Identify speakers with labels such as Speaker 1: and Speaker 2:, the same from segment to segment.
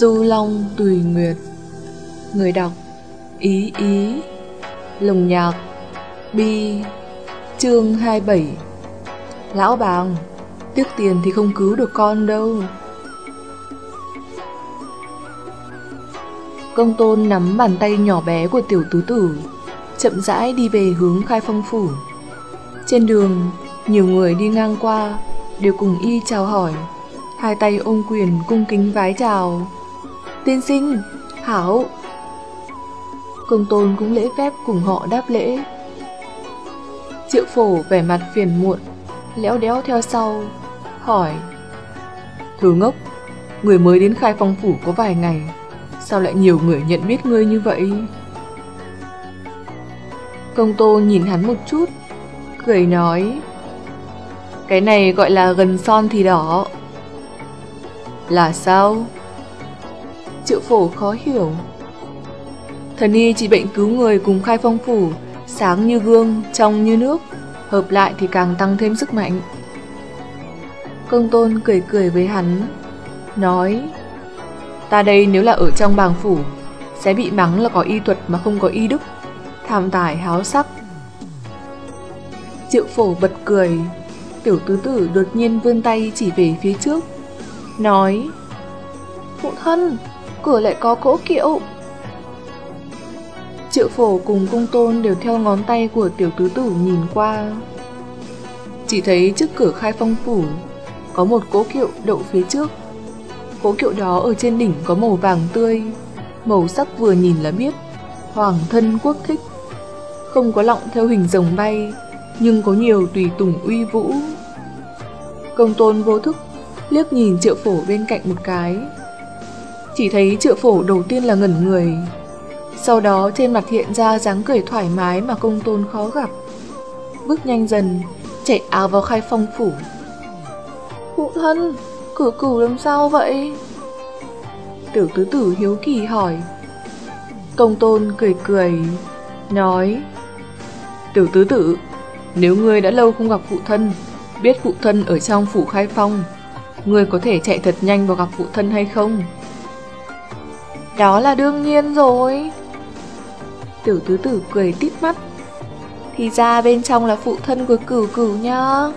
Speaker 1: Du Long Tùy Nguyệt. Người đọc, Ý Ý. Lồng nhạc, Bi. Chương 27 Lão bàng, Tiếc tiền thì không cứu được con đâu. Công tôn nắm bàn tay nhỏ bé của tiểu tứ tử, Chậm rãi đi về hướng khai phong phủ. Trên đường, Nhiều người đi ngang qua, Đều cùng y chào hỏi, Hai tay ôm quyền cung kính vái chào. Tiên sinh, hảo. Công tôn cũng lễ phép cùng họ đáp lễ. Triệu phổ vẻ mặt phiền muộn Léo đéo theo sau Hỏi. Thứ ngốc Người mới đến khai phong phủ có vài ngày Sao lại nhiều người nhận biết ngươi như vậy? Công tôn nhìn hắn một chút Cười nói. Cái này gọi là gần son thì đỏ. Là sao? Triệu phổ khó hiểu. Thần y chỉ bệnh cứu người cùng khai phong phủ Sáng như gương, trong như nước Hợp lại thì càng tăng thêm sức mạnh. Công tôn cười cười với hắn Nói Ta đây nếu là ở trong bàng phủ Sẽ bị mắng là có y thuật mà không có y đức Tham tài háo sắc. Triệu phổ bật cười Tiểu tứ tử đột nhiên vươn tay chỉ về phía trước Nói Phụ thân Cửa lại có cỗ kiệu. Triệu phổ cùng cung tôn đều theo ngón tay của tiểu tứ tử nhìn qua. Chỉ thấy trước cửa khai phong phủ, Có một cỗ kiệu đậu phía trước. Cỗ kiệu đó ở trên đỉnh có màu vàng tươi, Màu sắc vừa nhìn là biết, Hoàng thân quốc thích. Không có lọng theo hình rồng bay, Nhưng có nhiều tùy tùng uy vũ. Công tôn vô thức Liếc nhìn triệu phổ bên cạnh một cái. Chỉ thấy triệu phổ đầu tiên là ngẩn người Sau đó trên mặt hiện ra dáng cười thoải mái mà công tôn khó gặp Bước nhanh dần Chạy áo vào khai phong phủ Phụ thân Cửu cửu làm sao vậy? Tiểu tứ tử hiếu kỳ hỏi. Công tôn cười cười, nói Tiểu tứ tử, nếu ngươi đã lâu không gặp phụ thân, biết phụ thân ở trong phủ khai phong, ngươi có thể chạy thật nhanh vào gặp phụ thân hay không? Đó là đương nhiên rồi. Tiểu tứ tử cười tít mắt. Thì ra bên trong là phụ thân của cửu cửu nhá.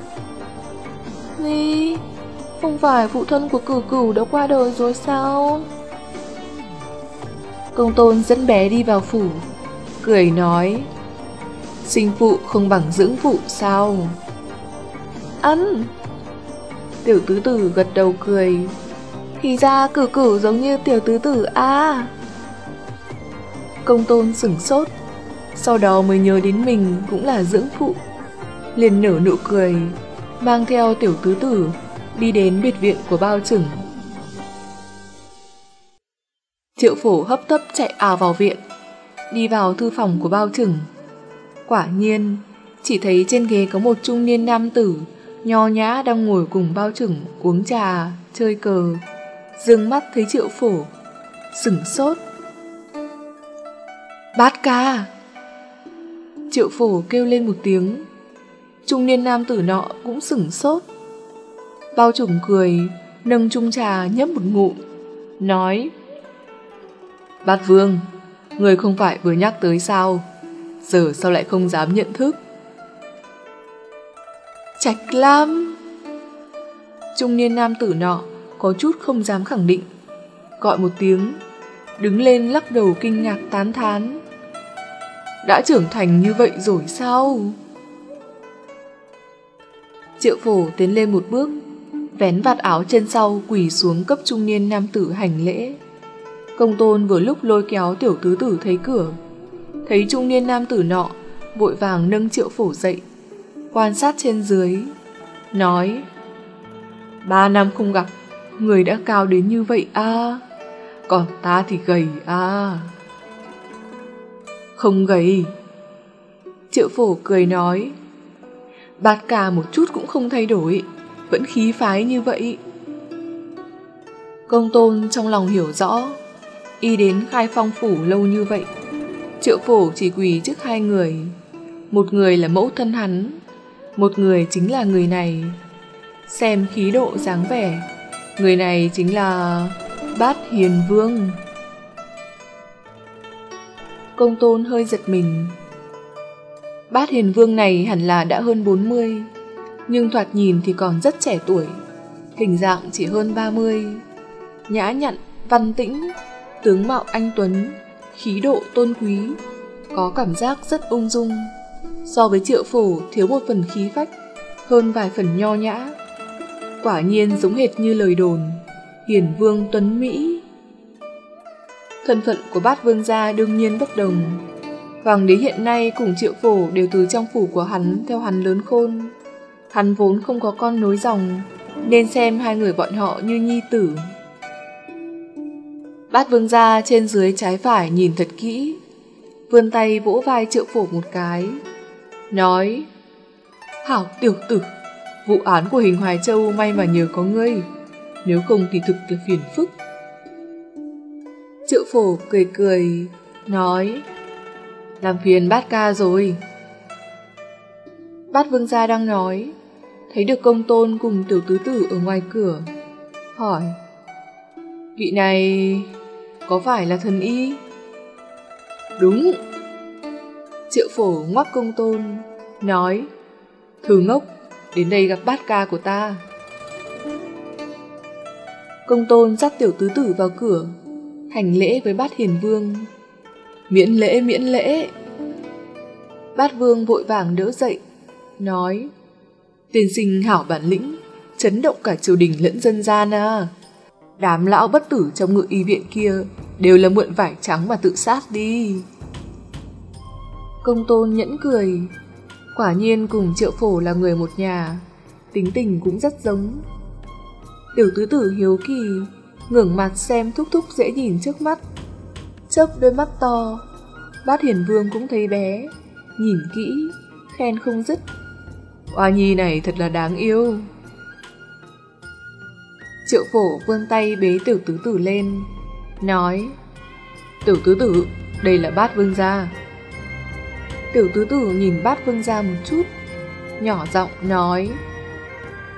Speaker 1: Gì? Không phải phụ thân của cửu cửu đã qua đời rồi sao? Công tôn dẫn bé đi vào phủ, cười nói Sinh phụ không bằng dưỡng phụ sao? Ấn Tiểu tứ tử gật đầu cười thì ra cửu cửu giống như tiểu tứ tử à Công tôn sửng sốt Sau đó mới nhớ đến mình cũng là dưỡng phụ liền nở nụ cười Mang theo tiểu tứ tử đi đến biệt viện của bao trừng. Triệu phổ hấp tấp chạy ào vào viện, đi vào thư phòng của bao trừng. Quả nhiên, chỉ thấy trên ghế có một trung niên nam tử, nho nhã đang ngồi cùng bao trừng uống trà, chơi cờ. Dừng mắt thấy triệu phổ, sửng sốt. Bát ca! Triệu phổ kêu lên một tiếng. Trung niên nam tử nọ cũng sửng sốt. Bao trùng cười, nâng chung trà nhấp một ngụm, nói Bát Vương, người không phải vừa nhắc tới sao, giờ sao lại không dám nhận thức? Trạch Lam Trung niên nam tử nọ có chút không dám khẳng định, gọi một tiếng, đứng lên lắc đầu kinh ngạc tán thán. Đã trưởng thành như vậy rồi sao? Triệu phổ tiến lên một bước, vén vạt áo trên sau quỳ xuống cấp trung niên nam tử hành lễ. Công tôn vừa lúc lôi kéo tiểu tứ tử thấy cửa. Thấy trung niên nam tử nọ, vội vàng nâng triệu phổ dậy, quan sát trên dưới, nói Ba năm không gặp, người đã cao đến như vậy à, còn ta thì gầy à. Không gầy. Triệu phổ cười nói Bạt cả một chút cũng không thay đổi vẫn khí phái như vậy. Công tôn trong lòng hiểu rõ, y đến khai phong phủ lâu như vậy. Triệu phổ chỉ quỳ trước hai người, một người là mẫu thân hắn, một người chính là người này. Xem khí độ dáng vẻ, người này chính là Bát Hiền Vương. Công tôn hơi giật mình. Bát Hiền Vương này hẳn là đã hơn 40 Nhưng thoạt nhìn thì còn rất trẻ tuổi Hình dạng chỉ hơn 30 Nhã nhặn, văn tĩnh Tướng mạo anh Tuấn Khí độ tôn quý Có cảm giác rất ung dung. So với triệu phổ thiếu một phần khí phách Hơn vài phần nho nhã. Quả nhiên giống hệt như lời đồn. Hiền vương tuấn Mỹ. Thân phận của bát vương gia đương nhiên bất đồng. Hoàng đế hiện nay cùng triệu phổ đều từ trong phủ của hắn theo hắn lớn khôn. Hắn vốn không có con nối dòng, Nên xem hai người bọn họ như nhi tử. Bát vương gia trên dưới trái phải nhìn thật kỹ, Vươn tay vỗ vai triệu phổ một cái, Nói, Hảo tiểu tử Vụ án của hình Hoài Châu may mà nhờ có ngươi. Nếu không thì thực là phiền phức. Triệu phổ cười cười, Nói, Làm phiền bát ca rồi. Bát vương gia đang nói, Thấy được công tôn cùng tiểu tứ tử ở ngoài cửa, Hỏi, Vị này Có phải là thần y? Đúng. Triệu phổ ngoắc công tôn, Nói, thử ngốc. Đến đây gặp bát ca của ta. Công tôn dắt tiểu tứ tử vào cửa, Hành lễ với bát hiền vương. Miễn lễ miễn lễ. Bát vương vội vàng đỡ dậy, Nói "Tiền sinh hảo bản lĩnh, Chấn động cả triều đình lẫn dân gian à. Đám lão bất tử trong ngự y viện kia Đều là mượn vải trắng mà tự sát đi. Công tôn nhẫn cười Quả nhiên cùng triệu phổ là người một nhà, Tính tình cũng rất giống. Tiểu tứ tử hiếu kỳ ngẩng mặt xem thúc thúc dễ nhìn trước mắt. Chớp đôi mắt to, Bát hiền vương cũng thấy bé, Nhìn kỹ, Khen không dứt. Oa nhi này thật là đáng yêu. Triệu phổ vươn tay bế tiểu tứ tử lên, Nói, Tiểu tứ tử, Đây là bát vương gia. Tiểu tứ tử nhìn bát vương gia một chút. Nhỏ giọng nói,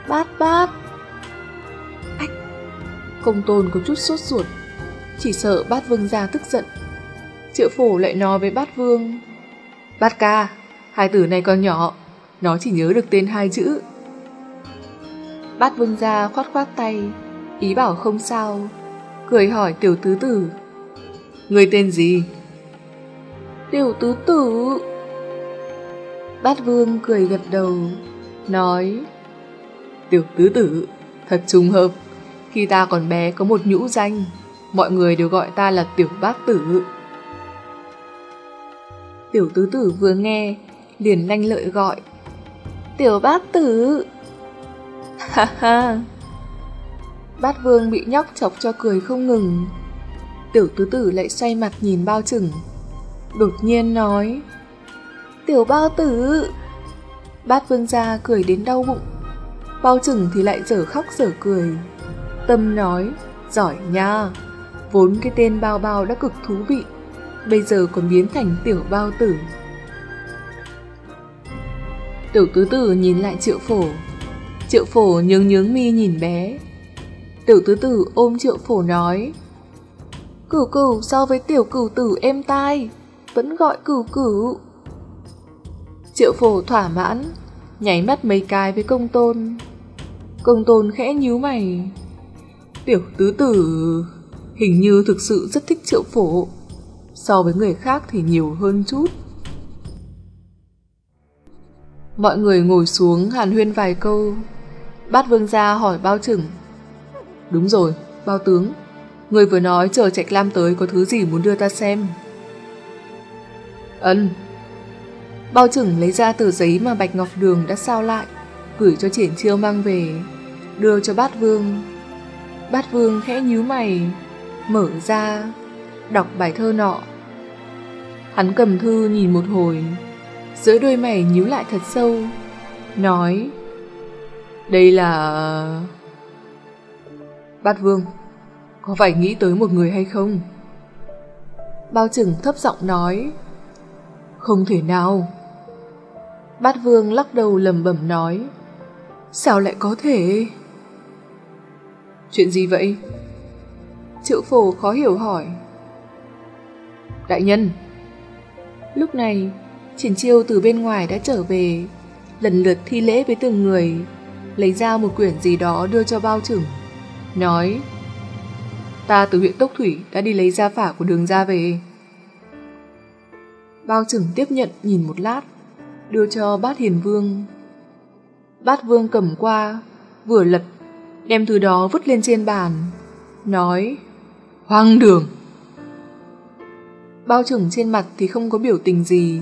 Speaker 1: Bát bát. Ách, Công tôn có chút sốt ruột, Chỉ sợ bát vương gia tức giận. Triệu phổ lại nói với bát vương, Bát ca, Hai tử này còn nhỏ, Nó chỉ nhớ được tên hai chữ. Bát vương gia khoát khoát tay, Ý bảo không sao, Cười hỏi tiểu tứ tử, Người tên gì? Tiểu tứ tử. Bát vương cười gật đầu, Nói, Tiểu tứ tử, Thật trùng hợp. Khi ta còn bé có một nhũ danh, Mọi người đều gọi ta là tiểu bát tử. Tiểu tứ tử vừa nghe, Liền lanh lợi gọi, Tiểu bát tử. Ha ha. Bát vương bị nhóc chọc cho cười không ngừng. Tiểu tứ tử lại xoay mặt nhìn bao chừng Đột nhiên nói Tiểu bao tử. Bát vương gia cười đến đau bụng. Bao chừng thì lại dở khóc dở cười. Tâm nói, Giỏi nha, Vốn cái tên bao bao đã cực thú vị, Bây giờ còn biến thành tiểu bao tử. Tiểu tứ tử nhìn lại triệu phổ. Triệu phổ nhướng nhướng mi nhìn bé. Tiểu tứ tử ôm triệu phổ nói, Cửu cửu, so với tiểu cửu tử êm tai, Vẫn gọi cửu cửu. Triệu phổ thỏa mãn Nháy mắt mấy cái với công tôn. Công tôn khẽ nhíu mày. Tiểu tứ tử Hình như thực sự rất thích triệu phổ. So với người khác thì nhiều hơn chút. Mọi người ngồi xuống hàn huyên vài câu. Bát vương gia hỏi bao trưởng. Đúng rồi, bao tướng. Người vừa nói chờ Trạch Lam tới có thứ gì muốn đưa ta xem? Ân Bao trưởng lấy ra tờ giấy mà Bạch Ngọc Đường đã sao lại, Gửi cho triển chiêu mang về, Đưa cho bát vương. Bát vương khẽ nhíu mày, Mở ra, Đọc bài thơ nọ. Hắn cầm thư nhìn một hồi, Giữa đôi mày nhíu lại thật sâu, Nói, Đây là... Bát Vương, Có phải nghĩ tới một người hay không? Bao trừng thấp giọng nói, Không thể nào. Bát Vương lắc đầu lầm bẩm nói Sao lại có thể? Chuyện gì vậy? Triệu phổ khó hiểu hỏi. Đại nhân! Lúc này, triển chiêu từ bên ngoài đã trở về, lần lượt thi lễ với từng người, lấy ra một quyển gì đó đưa cho bao trưởng, nói Ta từ huyện Tốc Thủy đã đi lấy gia phả của đường ra về. Bao trưởng tiếp nhận nhìn một lát, đưa cho bát hiền vương. Bát vương cầm qua, vừa lật, đem thứ đó vứt lên trên bàn, nói Hoang đường! Bao trưởng trên mặt thì không có biểu tình gì,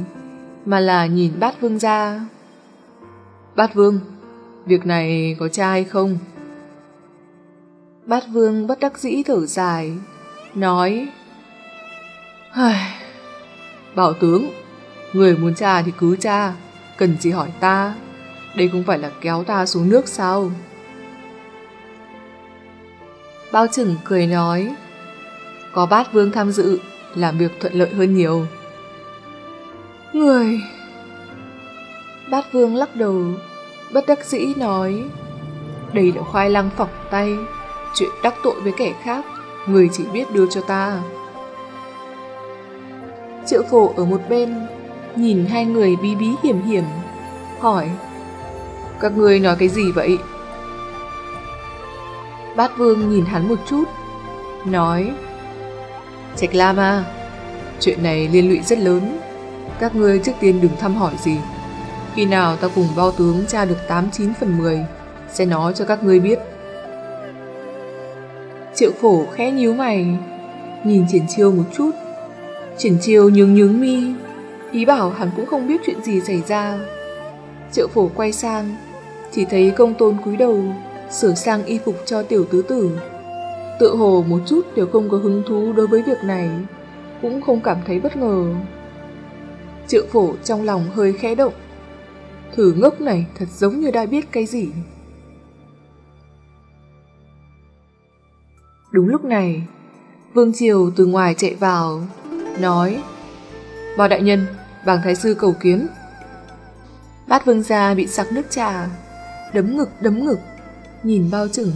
Speaker 1: mà là nhìn bát vương ra. Bát vương, việc này có cha hay không? Bát vương bất đắc dĩ thở dài, nói Bảo tướng, người muốn cha thì cứ cha, cần gì hỏi ta, đây không phải là kéo ta xuống nước sao? Bao trừng cười nói Có bát vương tham dự, làm việc thuận lợi hơn nhiều. Người... Bát vương lắc đầu, bất đắc dĩ nói Đây là khoai lang phỏng tay, chuyện đắc tội với kẻ khác, người chỉ biết đưa cho ta. Triệu phổ ở một bên, nhìn hai người bí bí hiểm hiểm, hỏi Các người nói cái gì vậy? Bát vương nhìn hắn một chút, nói Trạch Lam à, chuyện này liên lụy rất lớn, các ngươi trước tiên đừng thăm hỏi gì. Khi nào ta cùng bao tướng tra được 89 phần 10, sẽ nói cho các ngươi biết. Triệu phổ khẽ nhíu mày, nhìn triển chiêu một chút. Triển chiêu nhướng nhướng mi, ý bảo hắn cũng không biết chuyện gì xảy ra. Triệu phổ quay sang, chỉ thấy công tôn cúi đầu, sửa sang y phục cho tiểu tứ tử. Tự hồ một chút đều không có hứng thú đối với việc này, cũng không cảm thấy bất ngờ. Triệu phổ trong lòng hơi khẽ động. Thử ngốc này thật giống như đã biết cái gì. Đúng lúc này, Vương Triều từ ngoài chạy vào, nói Bao đại nhân, bàng thái sư cầu kiến. Bát vương gia bị sặc nước trà, đấm ngực đấm ngực, nhìn bao trừng.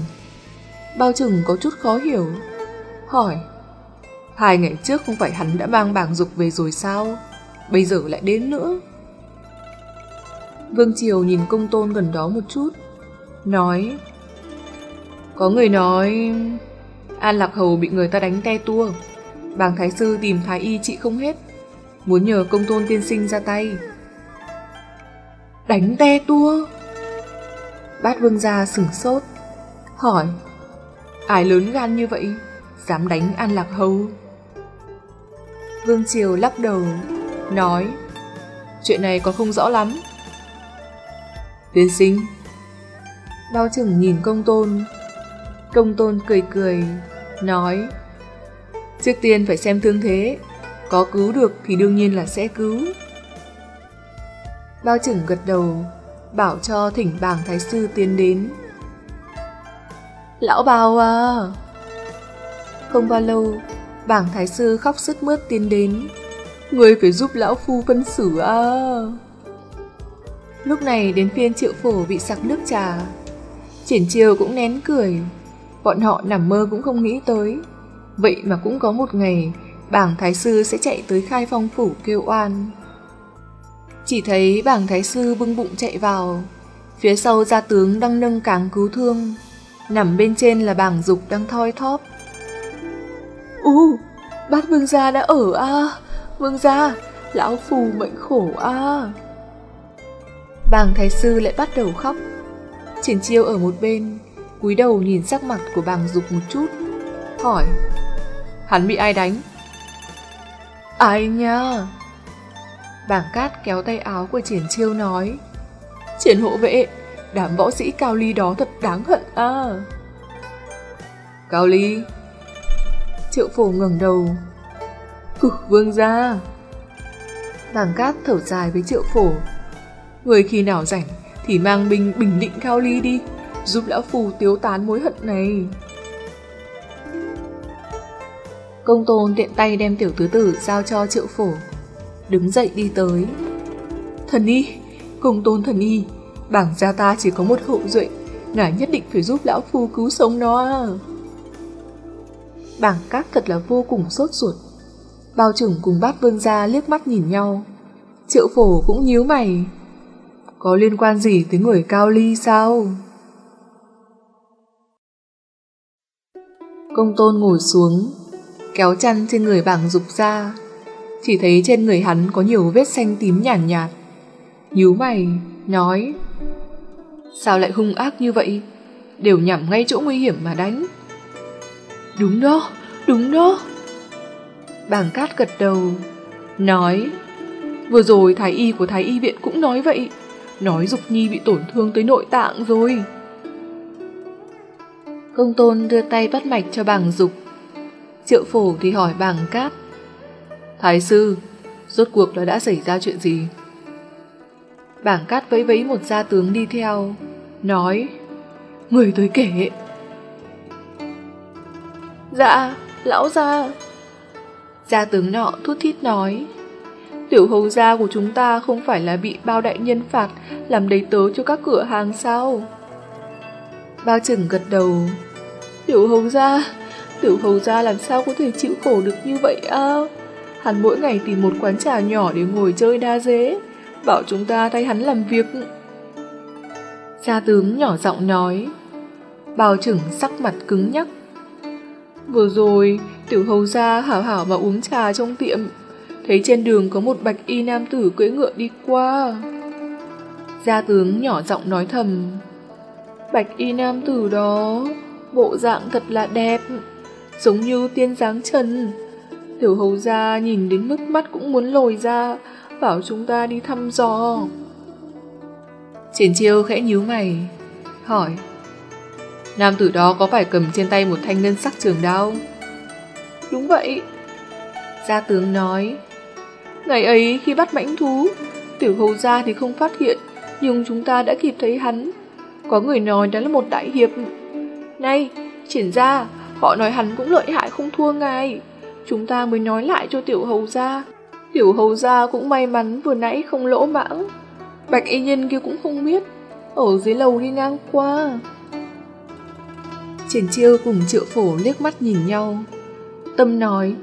Speaker 1: Bao trừng có chút khó hiểu, hỏi Hai ngày trước không phải hắn đã mang bảng dục về rồi sao? Bây giờ lại đến nữa. Vương Triều nhìn công tôn gần đó một chút, nói Có người nói An Lạc Hầu bị người ta đánh te tua. Bàng Thái Sư tìm Thái Y trị không hết. Muốn nhờ công tôn tiên sinh ra tay. Đánh te tua? Bát vương gia sửng sốt. Hỏi. Ai lớn gan như vậy? Dám đánh An Lạc Hầu? Vương Triều lắc đầu. Nói. Chuyện này còn không rõ lắm. Tiên sinh. Bao chừng nhìn công tôn Công tôn cười cười, nói Trước tiên phải xem thương thế, có cứu được thì đương nhiên là sẽ cứu. Bao trưởng gật đầu, bảo cho thỉnh bảng thái sư tiến đến. Lão bào à! Không bao lâu, bảng thái sư khóc sức mướt tiến đến. Người phải giúp lão phu phân xử à! Lúc này đến phiên triệu phổ bị sặc nước trà. Triển chiều cũng nén cười, bọn họ nằm mơ cũng không nghĩ tới. Vậy mà cũng có một ngày, bảng thái sư sẽ chạy tới khai phong phủ kêu oan. Chỉ thấy bảng thái sư bưng bụng chạy vào, phía sau gia tướng đang nâng cáng cứu thương, nằm bên trên là bảng dục đang thoi thóp. U, bát vương gia đã ở à, vương gia, lão phù mệnh khổ à. Bàng thái sư lại bắt đầu khóc, triển chiêu ở một bên, cúi đầu nhìn sắc mặt của bàng dục một chút, hỏi Hắn bị ai đánh? Ai nha? Bàng cát kéo tay áo của triển chiêu nói. Triển hộ vệ, đám võ sĩ cao ly đó thật đáng hận à Cao ly. Triệu phổ ngẩng đầu. Cực vương ra Bàng cát thở dài với triệu phổ. Người khi nào rảnh thì mang binh bình định cao ly đi giúp lão phù tiêu tán mối hận này. Công tôn tiện tay đem tiểu tứ tử giao cho triệu phổ, đứng dậy đi tới. Thần y, công tôn thần y, bảng gia ta chỉ có một hậu duệ, ngài nhất định phải giúp lão phu cứu sống nó. À. Bảng cát thật là vô cùng sốt ruột. Bao trưởng cùng bát vương gia liếc mắt nhìn nhau. Triệu phổ cũng nhíu mày. Có liên quan gì tới người cao ly sao? Công tôn ngồi xuống, kéo chăn trên người bảng dục ra. Chỉ thấy trên người hắn có nhiều vết xanh tím nhàn nhạt, nhạt. Nhíu mày, nói Sao lại hung ác như vậy? Đều nhằm ngay chỗ nguy hiểm mà đánh. Đúng đó, đúng đó. Bảng cát gật đầu, nói Vừa rồi thái y của thái y viện cũng nói vậy. Nói Dục Nhi bị tổn thương tới nội tạng rồi. Công tôn đưa tay bắt mạch cho bảng Dục. Triệu phổ thì hỏi bảng cát. Thái sư, rốt cuộc là đã xảy ra chuyện gì? Bảng cát vẫy vẫy một gia tướng đi theo, nói Người tới kể. Dạ, lão gia. Gia tướng nọ thút thít nói Tiểu hầu gia của chúng ta không phải là bị bao đại nhân phạt làm đầy tớ cho các cửa hàng sao? Bao trừng gật đầu. Tiểu hầu gia, tiểu hầu gia làm sao có thể chịu khổ được như vậy à? Hắn mỗi ngày tìm một quán trà nhỏ để ngồi chơi đa dế, bảo chúng ta thay hắn làm việc. Gia tướng nhỏ giọng nói. Bào trưởng sắc mặt cứng nhắc. Vừa rồi, tiểu hầu gia hảo hảo mà uống trà trong tiệm, thấy trên đường có một bạch y nam tử cưỡi ngựa đi qua. Gia tướng nhỏ giọng nói thầm, bạch y nam tử đó, bộ dạng thật là đẹp, giống như tiên dáng trần. Tiểu hầu gia nhìn đến mức mắt cũng muốn lồi ra, bảo chúng ta đi thăm dò. Triển chiêu khẽ nhíu mày, hỏi, nam tử đó có phải cầm trên tay một thanh ngân sắc trường đao? Đúng vậy. Gia tướng nói, Ngày ấy khi bắt mãnh thú, tiểu hầu gia thì không phát hiện, nhưng chúng ta đã kịp thấy hắn. Có người nói đó là một đại hiệp. Này, triển ra, họ nói hắn cũng lợi hại không thua ngài. Chúng ta mới nói lại cho tiểu hầu gia. Tiểu hầu gia cũng may mắn vừa nãy không lỗ mãng. Bạch y nhân kia cũng không biết, ở dưới lầu đi ngang qua. Triển chiêu cùng triệu phổ liếc mắt nhìn nhau. Tâm nói,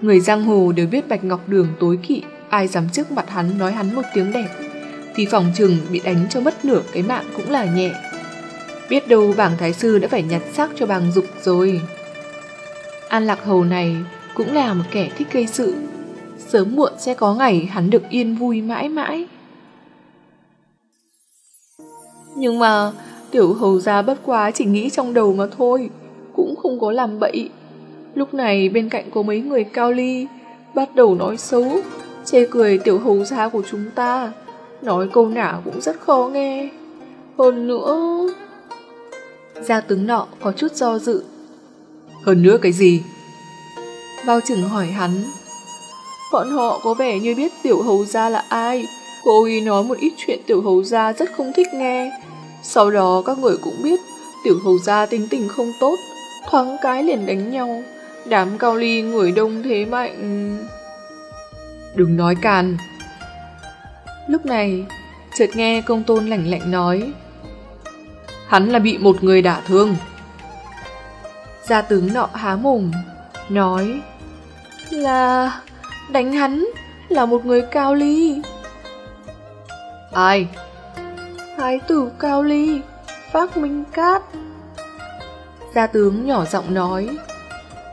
Speaker 1: Người giang hồ đều biết Bạch Ngọc Đường tối kỵ, ai dám trước mặt hắn nói hắn một tiếng đẹp, thì phòng trừng bị đánh cho mất nửa cái mạng cũng là nhẹ. Biết đâu bảng thái sư đã phải nhặt xác cho bàng dục rồi. An Lạc Hầu này cũng là một kẻ thích gây sự, sớm muộn sẽ có ngày hắn được yên vui mãi mãi. Nhưng mà tiểu hầu gia bất quá chỉ nghĩ trong đầu mà thôi, cũng không có làm bậy. Lúc này bên cạnh có mấy người cao ly, bắt đầu nói xấu, chê cười tiểu hầu gia của chúng ta. Nói câu nào cũng rất khó nghe. Hơn nữa... Gia tướng nọ có chút do dự. Hơn nữa cái gì? Bao trừng hỏi hắn. Bọn họ có vẻ như biết tiểu hầu gia là ai. Cô ý nói một ít chuyện tiểu hầu gia rất không thích nghe. Sau đó các người cũng biết tiểu hầu gia tính tình không tốt, thoáng cái liền đánh nhau. Đám cao ly người đông thế mạnh... Đừng nói càn. Lúc này, chợt nghe công tôn lạnh lạnh nói. Hắn là bị một người đả thương. Gia tướng nọ há mồm, nói là đánh hắn là một người cao ly. Ai? Thái tử cao ly, phát minh cát. Gia tướng nhỏ giọng nói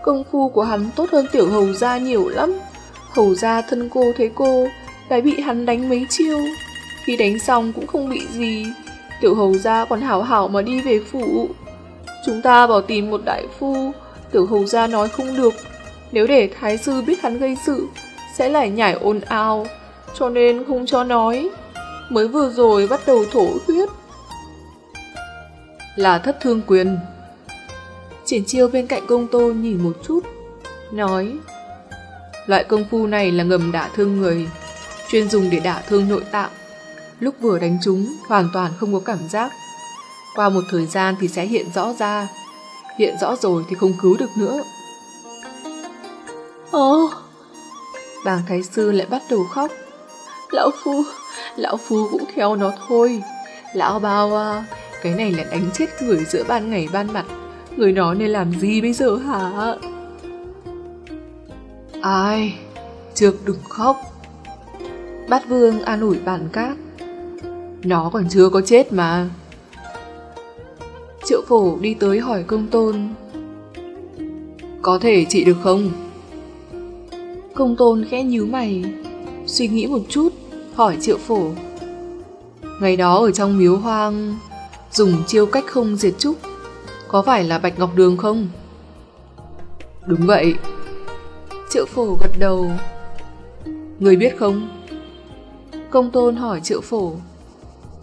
Speaker 1: Công phu của hắn tốt hơn tiểu hầu gia nhiều lắm. Hầu gia thân cô thấy cô, lại bị hắn đánh mấy chiêu. Khi đánh xong cũng không bị gì, tiểu hầu gia còn hảo hảo mà đi về phủ. Chúng ta bảo tìm một đại phu, tiểu hầu gia nói không được. Nếu để thái sư biết hắn gây sự, sẽ lại nhảy ồn ào, cho nên không cho nói. Mới vừa rồi bắt đầu thổ huyết. Là thất thương quyền. Triển chiêu bên cạnh công tôn nhìn một chút, nói Loại công phu này là ngầm đả thương người, chuyên dùng để đả thương nội tạng. Lúc vừa đánh chúng, hoàn toàn không có cảm giác. Qua một thời gian thì sẽ hiện rõ ra. Hiện rõ rồi thì không cứu được nữa. Ồ! Bàng Thái Sư lại bắt đầu khóc. Lão Phu, Lão Phu cũng theo nó thôi. Lão bao à, cái này là đánh chết người giữa ban ngày ban mặt Người nó nên làm gì bây giờ hả? Ai, trước đừng khóc. Bát vương an ủi bản cát. Nó còn chưa có chết mà. Triệu phổ đi tới hỏi công tôn. Có thể trị được không? Công tôn khẽ nhíu mày, suy nghĩ một chút, hỏi triệu phổ. Ngày đó ở trong miếu hoang, dùng chiêu cách không diệt trúc, có phải là Bạch Ngọc Đường không? Đúng vậy. Triệu phổ gật đầu. Người biết không? Công tôn hỏi triệu phổ.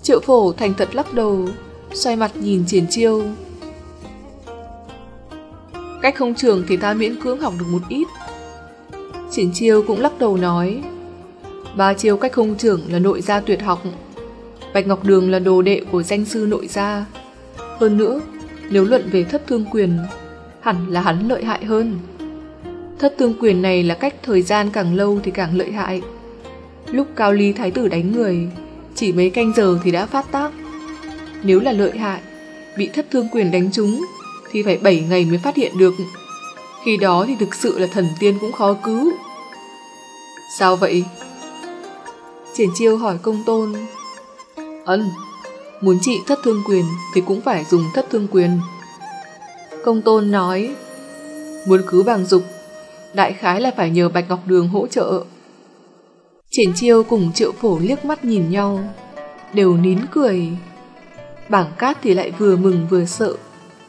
Speaker 1: Triệu phổ thành thật lắc đầu, xoay mặt nhìn triển chiêu. Cách không trường thì ta miễn cưỡng học được một ít. Triển chiêu cũng lắc đầu nói. Ba chiêu cách không trưởng là nội gia tuyệt học. Bạch Ngọc Đường là đồ đệ của danh sư nội gia. Hơn nữa, nếu luận về thất thương quyền, hẳn là hắn lợi hại hơn. Thất thương quyền này là cách thời gian càng lâu thì càng lợi hại. Lúc Cao Ly Thái tử đánh người, chỉ mấy canh giờ thì đã phát tác. Nếu là lợi hại, bị thất thương quyền đánh trúng, thì phải 7 ngày mới phát hiện được. Khi đó thì thực sự là thần tiên cũng khó cứu. Sao vậy? Triển chiêu hỏi công tôn. Ân, muốn trị thất thương quyền thì cũng phải dùng thất thương quyền. Công tôn nói, muốn cứu bằng dục, đại khái là phải nhờ Bạch Ngọc Đường hỗ trợ. Triển chiêu cùng triệu phổ liếc mắt nhìn nhau, đều nín cười. Bảng cát thì lại vừa mừng vừa sợ,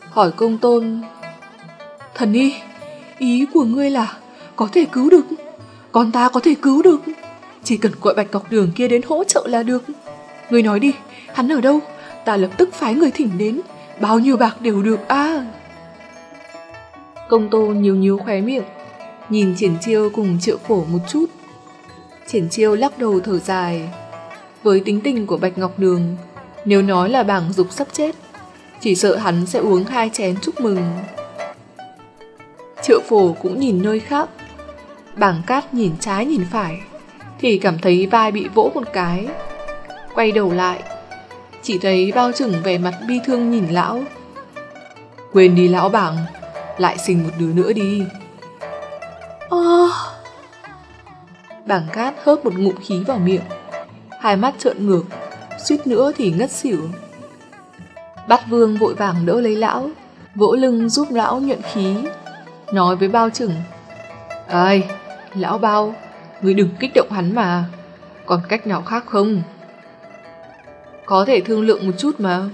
Speaker 1: hỏi công tôn. Thần y, ý của ngươi là có thể cứu được, con ta có thể cứu được. Chỉ cần gọi Bạch Ngọc Đường kia đến hỗ trợ là được. Ngươi nói đi, hắn ở đâu? Ta lập tức phái người thỉnh đến, bao nhiêu bạc đều được a. Công tôn nhiều nhiều khóe miệng, nhìn triển chiêu cùng triệu phổ một chút. Triển chiêu lắc đầu thở dài. Với tính tình của Bạch Ngọc Đường, nếu nói là bảng dục sắp chết, chỉ sợ hắn sẽ uống hai chén chúc mừng. Triệu phổ cũng nhìn nơi khác, bảng cát nhìn trái nhìn phải, thì cảm thấy vai bị vỗ một cái. Quay đầu lại, chỉ thấy bao trừng về mặt bi thương nhìn lão. Quên đi lão bảng, lại sinh một đứa nữa đi. Ơ... Bảng cát hớp một ngụm khí vào miệng, hai mắt trợn ngược, suýt nữa thì ngất xỉu. Bát vương vội vàng đỡ lấy lão, vỗ lưng giúp lão nhuận khí, nói với bao trưởng: Ơi, lão bao, người đừng kích động hắn mà, còn cách nào khác không? Có thể thương lượng một chút mà.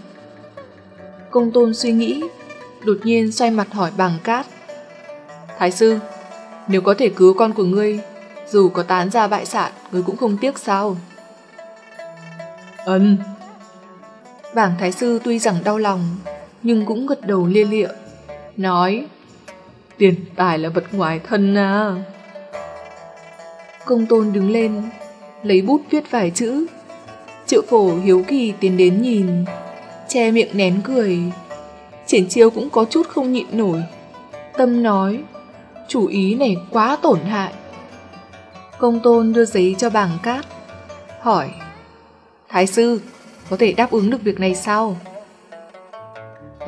Speaker 1: Công tôn suy nghĩ, đột nhiên xoay mặt hỏi Bằng cát. Thái sư, nếu có thể cứu con của ngươi, dù có tán ra bại sản, ngươi cũng không tiếc sao? Ân. Bảng thái sư tuy rằng đau lòng, nhưng cũng gật đầu lia lịa, nói Tiền tài là vật ngoài thân à. Công tôn đứng lên, lấy bút viết vài chữ. Triệu phổ hiếu kỳ tiến đến nhìn, che miệng nén cười. Triển chiêu cũng có chút không nhịn nổi. Tâm nói, chủ ý này quá tổn hại. Công tôn đưa giấy cho bảng cát, hỏi, Thái sư, có thể đáp ứng được việc này sao?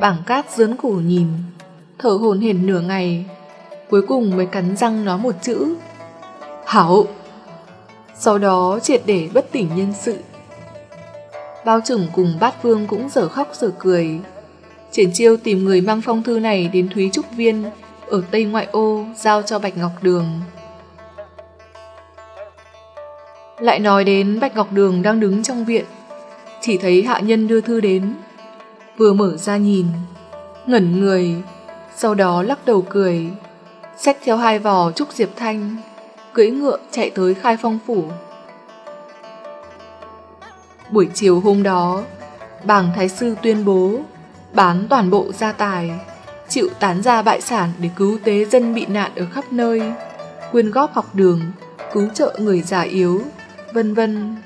Speaker 1: Bảng cát dướn cổ nhìn, thở hồn hển nửa ngày, cuối cùng mới cắn răng nói một chữ. Hảo! Sau đó triệt để bất tỉnh nhân sự. Bao trưởng cùng bát vương cũng dở khóc dở cười. Triển chiêu tìm người mang phong thư này đến Thúy Trúc Viên ở Tây Ngoại ô giao cho Bạch Ngọc Đường. Lại nói đến Bạch Ngọc Đường đang đứng trong viện, chỉ thấy hạ nhân đưa thư đến. Vừa mở ra nhìn, ngẩn người, sau đó lắc đầu cười, xách theo hai vò Trúc Diệp Thanh, cưỡi ngựa chạy tới khai phong phủ. Buổi chiều hôm đó, bàng thái sư tuyên bố bán toàn bộ gia tài, chịu tán ra bại sản để cứu tế dân bị nạn ở khắp nơi, quyên góp học đường, cứu trợ người già yếu, vân vân.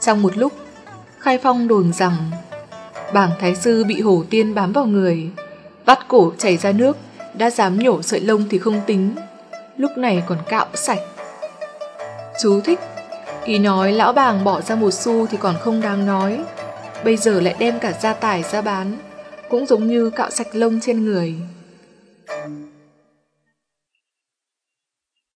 Speaker 1: Trong một lúc, Khai Phong đồn rằng bảng thái sư bị hổ tiên bám vào người, bắt cổ chảy ra nước, đã dám nhổ sợi lông thì không tính, lúc này còn cạo sạch. Chú thích, ý nói lão bàng bỏ ra một xu thì còn không đáng nói, bây giờ lại đem cả gia tài ra bán, cũng giống như cạo sạch lông trên người.